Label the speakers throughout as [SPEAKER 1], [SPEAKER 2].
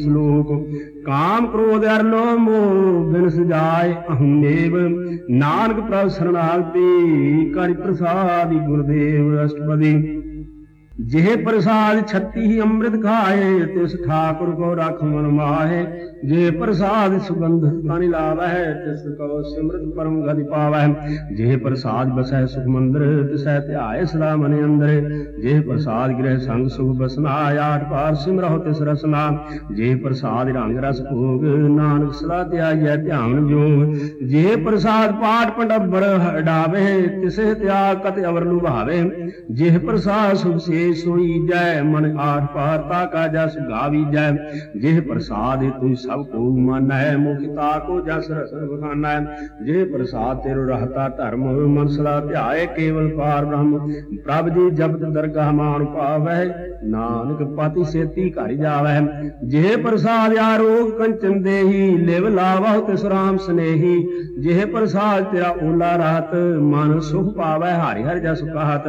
[SPEAKER 1] ਸ਼ਲੋਕ। ਕਾਮ ਕ੍ਰੋਧ ਅਰ ਲੋਭ ਮੋਹ ਬਿਨ ਸਜਾਏ ਅਹੰਨੇਵ ਨਾਨਕ ਪ੍ਰਭ ਸਰਣਾਗਤੀ ਕਰਿ ਪ੍ਰਸਾਦਿ ਗੁਰਦੇਵ ਅਸ਼ਟਪਦੀ। ਜਿਹੇ ਪ੍ਰਸਾਦ ਛੱਤੀ ਹੀ ਅੰਮ੍ਰਿਤ ਖਾਏ, ਤਿਸ ਠਾਕੁਰ ਕੋ ਰਖ ਮਨ ਮਾਹੇ। ਜੇ ਪ੍ਰਸਾਦ ਸੁਗੰਧ ਪਾਣੀ ਲਾਵੈ ਤਿਸ ਕੋ ਸਿਮਰਤ ਪਰਮ ਗതി ਪਾਵੈ ਜੇ ਪ੍ਰਸਾਦ ਬਸੈ ਸੁਖ ਮੰਦਰ, ਤਿਸੈ ਧਿਆਏ ਸਦਾ ਮਨ ਅੰਦਰ। ਜੇ ਪ੍ਰਸਾਦ ਗ੍ਰਹਿ ਸੰਗ ਸੁਖ ਬਸਨਾ, ਆਠ ਪਾਰ ਸਿਮਰਹੁ ਤਿਸ ਰਸਨਾ। ਜੇ ਪ੍ਰਸਾਦ ਰੰਗ ਰਸ ਭੋਗ, ਨਾਨਕ ਸਦਾ ਧਿਆਈਐ ਧਿਆਨ ਜੋਗ। ਜੇ ਪ੍ਰਸਾਦ ਪਾਠ ਪੰਡਬਰ ਹਡਾਵੇ ਤਿਸੇ ਤਿਆਗ ਕਤ ਅਵਰ ਲੁਭਾਵੇ। ਜੇ ਪ੍ਰਸਾਦ ਸੁਖ ਸੇ ਸੋਈ ਜੈ ਮਨ ਆਠ ਪਾਰ ਤਾ ਕਾ ਜਸ ਗਾਵੀ ਜੈ ਜੇ ਪ੍ਰਸਾਦ ਤੂੰ ਸਭ ਕੋ ਮਾਨੈ ਮੁਖਤਾ ਕੋ ਜਸ ਰਸਨ ਬਖਾਨਾ ਜੇ ਪ੍ਰਸਾਦ ਤੇਰੋ ਰਹਤਾ ਧਰਮ ਮਨ ਸਦਾ ਧਿਆਏ ਕੇਵਲ ਪਾਰ ਬ੍ਰਹਮ। ਪ੍ਰਭ ਜੀ ਜਪਤ ਦਰਗਾਹ ਮਾਨ ਪਾਵੈ ਨਾਨਕ ਪਤੀ ਸੇਤੀ ਘਰ ਜਾਵੈ ਜੇ ਪ੍ਰਸਾਦ ਆਰੋਗ ਕੰਚਨ ਦੇਹੀ, ਲਿਵ ਲਾਵਹੁ ਤਿਸ ਰਾਮ ਸਨੇਹੀ। ਜੇ ਪ੍ਰਸਾਦ ਤੇਰਾ ਓਲਾ ਰਾਤ, ਮਨ ਸੁਖ ਪਾਵੈ ਹਰਿ ਹਰਿ ਜਸ ਕਹਤ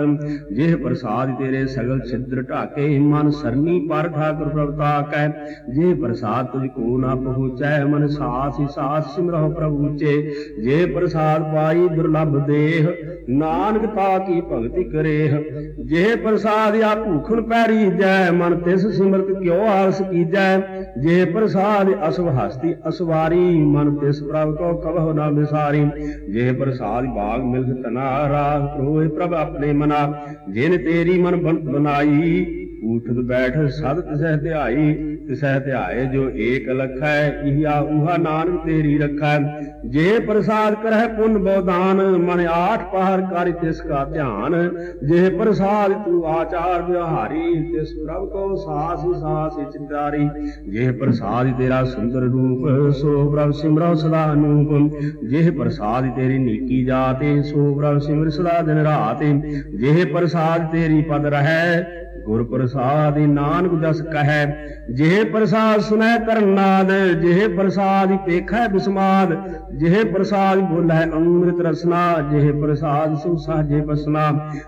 [SPEAKER 1] ਜੇ ਪ੍ਰਸਾਦ ਤੇਰੇ ਸਗਲ ਛਿਦਰ ਢਾਕੇ, ਮਨ ਸਰਨੀ ਪਰ ਠਾਕੁਰ ਪ੍ਰਭ ਤਾਕੈ। ਜੇ ਪ੍ਰਸਾਦ ਤੁਝ ਕੋ ਨਾ ਪਹੁੰਚੈ ਮਨ ਸਾਸ ਹੀ ਸਾਸ ਸਿਮਰਹੁ ਪ੍ਰਭੂ ਚੇ ਜੇ ਪ੍ਰਸਾਦ ਪਾਈ ਦੁਰਲਭ ਦੇਹ, ਨਾਨਕ ਤਾ ਕੀ ਭਗਤੀ ਕਰੇਹ। ਜੇ ਪ੍ਰਸਾਦ ਆ ਭੂਖਣ ਪੈਰੀ ਜੈ, ਮਨ ਤਿਸ ਸਿਮਰਤ ਕਿਉ ਆਲਸ ਕੀਜੈ। ਜੇ ਪ੍ਰਸਾਦ ਅਸਵ ਹਸਤੀ ਅਸਵਾਰੀ, ਮਨ ਤਿਸ ਪ੍ਰਭ ਕੋ ਕਬਹੁ ਨਾ ਵਿਸਾਰੀ। ਜੇ ਪ੍ਰਸਾਦ ਬਾਗ ਮਿਲਖ ਤਨਾ ਰਾਗ ਪ੍ਰਭ ਆਪਣੇ ਮਨਾ। ਜਿਨ ਤੇਰੀ ਮਨ ਬਨ- ਬਨਾਈ ਉਠਤ ਬੈਠ ਸਦ ਤਿਸਹਿ ਧਿਆਈ, ਤਿਸਹਿ ਧਿਆਏ ਜੋ ਏਕ ਲਖੈ, ਇਹਾ ਉਹਾ ਨਾਨਕ ਤੇਰੀ ਰਖੈ। ਜੇ ਪ੍ਰਸਾਦ ਕਰਹਿ ਪੁੰਨ ਬੋਦਾਨ ਮਨ ਆਠ ਪਹਰ ਕਰਿ ਤਿਸ ਕਾ ਧਿਆਨ। ਜੇ ਪ੍ਰਸਾਦ ਤੂੰ ਆਚਾਰ ਵਿਹਾਰੀ, ਤਿਸ ਪ੍ਰਭ ਕੋ ਸਾਸ ਸਾਸ ਚਿਤਾਰੀ। ਜੇ ਪ੍ਰਸਾਦ ਤੇਰਾ ਸੁੰਦਰ ਰੂਪ, ਸੋ ਪ੍ਰਭ ਸਿਮਰੋ ਸਦਾ ਅਨੂਪ। ਜੇ ਪ੍ਰਸਾਦ ਤੇਰੀ ਨੀਕੀ ਜਾਤੇ, ਸੋ ਪ੍ਰਭ ਸਿਮਰ ਸਦਾ ਦਿਨ ਰਾਤ। ਜੇ ਪ੍ਰਸਾਦ ਤੇਰੀ ਪਦ ਰਹੈ, ਗੁਰ ਪ੍ਰਸਾਦਿ ਨਾਨਕ ਜਸ ਕਹੈ, ਜਿਹ ਪ੍ਰਸਾਦ ਸੁਨੈ ਕਰਨਾਦ ਜਿਹੇ ਪ੍ਰਸਾਦ ਪੇਖੈ ਬਿਸਮਾਦ, ਜਿਹ ਪ੍ਰਸਾਦ ਬੋਲੈ ਅੰਮ੍ਰਿਤ ਰਸਨਾ, ਜਿਹ ਪ੍ਰਸਾਦ ਸੁ ਸਾਜੇ ਬਸਨਾ,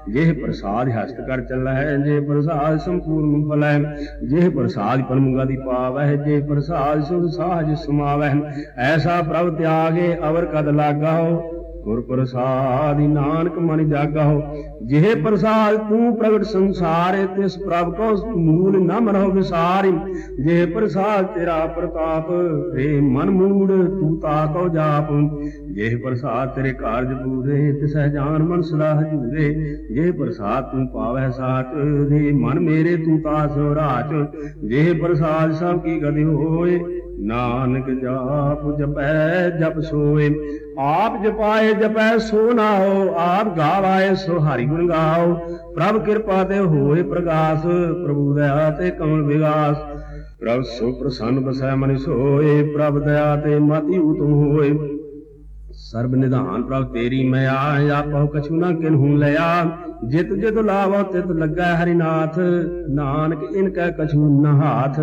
[SPEAKER 1] ਜਿਹੇ ਪ੍ਰਸਾਦ ਹਸਤ ਕਰ ਚੱਲੈ ਜੇ ਪ੍ਰਸਾਦ ਸੰਪੂਰਨ ਫਲੈ ਜਿਹੇ ਪ੍ਰਸਾਦ ਪਰਮ ਗതി ਪਾਵੈ ਜੇ ਪ੍ਰਸਾਦ ਸੁ ਸਾਜ ਸਮਾਵੈ ਐਸਾ ਪ੍ਰਭ ਤਿਆਗੇ ਅਵਰ ਕਦ ਲਾਗਾਓ ਗੁਰ ਪ੍ਰਸਾਦਿ ਨਾਨਕ ਮਨ ਜਾਗਾਓ ਜਿਹ ਪ੍ਰਸਾਦ ਤੂੰ ਪ੍ਰਗਟ ਸੰਸਾਰੇ, ਤਿਸ ਪ੍ਰਭ ਕੋ ਮੂਲ ਨ ਮਨੋ ਵਿਸਾਰਿ। ਜੇ ਪ੍ਰਸਾਦ ਤੇਰਾ ਪ੍ਰਤਾਪ ਰੇ ਮਨ ਮੂੜ, ਤੂੰ ਤਾ ਕੋ ਜਾਪ। ਜੇ ਪ੍ਰਸਾਦ ਤੇਰੇ ਕਾਰਜ ਪੂਰੇ ਤਿਸੈ ਜਾਨ ਮਨ ਸਦਾ ਹਜੂਰੇ। ਜੇ ਪ੍ਰਸਾਦ ਤੂੰ ਪਾਵੈ ਸਾਚ ਰੇ ਮਨ ਮੇਰੇ ਤੂੰ ਤਾ ਸੋ ਰਾਚ ਜੇ ਪ੍ਰਸਾਦ ਸਭ ਕੀ ਗതി ਹੋਏ ਨਾਨਕ ਜਾਪ ਜਪੈ, ਜਪ ਸੋਏ। ਆਪ ਜਪਾਏ, ਜਪੈ, ਸੋ ਨਾਓ। ਆਪ ਗਾਵਾਏ ਸੋ ਹਰਿ ਗੁਣ ਗਾਓ। ਪ੍ਰਭ ਕਿਰਪਾ ਤੇ ਹੋਏ ਪ੍ਰਗਾਸ, ਪ੍ਰਭੂ ਦਇਆ ਤੇ ਕਮਲ ਵਿਗਾਸ। ਪ੍ਰਭ ਸੋ ਪ੍ਰਸੰਨ ਬਸੈ ਮਨ ਸੋਏ, ਪ੍ਰਭ ਦਇਆ ਤੇ ਮਤੀ ਉਤਮ ਹੋਏ। ਸਰਬ ਨਿਧਾਨ, ਪ੍ਰਭ ਤੇਰੀ ਮਿਆ ਆਪਹੁ ਕਛੂ ਨਾ ਕਿਨਹੂ ਲਿਆ। ਜਿਤ ਜਿਤ ਲਾਵਾ ਤਿਤ ਲੱਗਾ ਹਰਿਨਾਥ, ਨਾਨਕ ਇਨ ਕੈ ਕਛੂ ਨ ਹਾਥ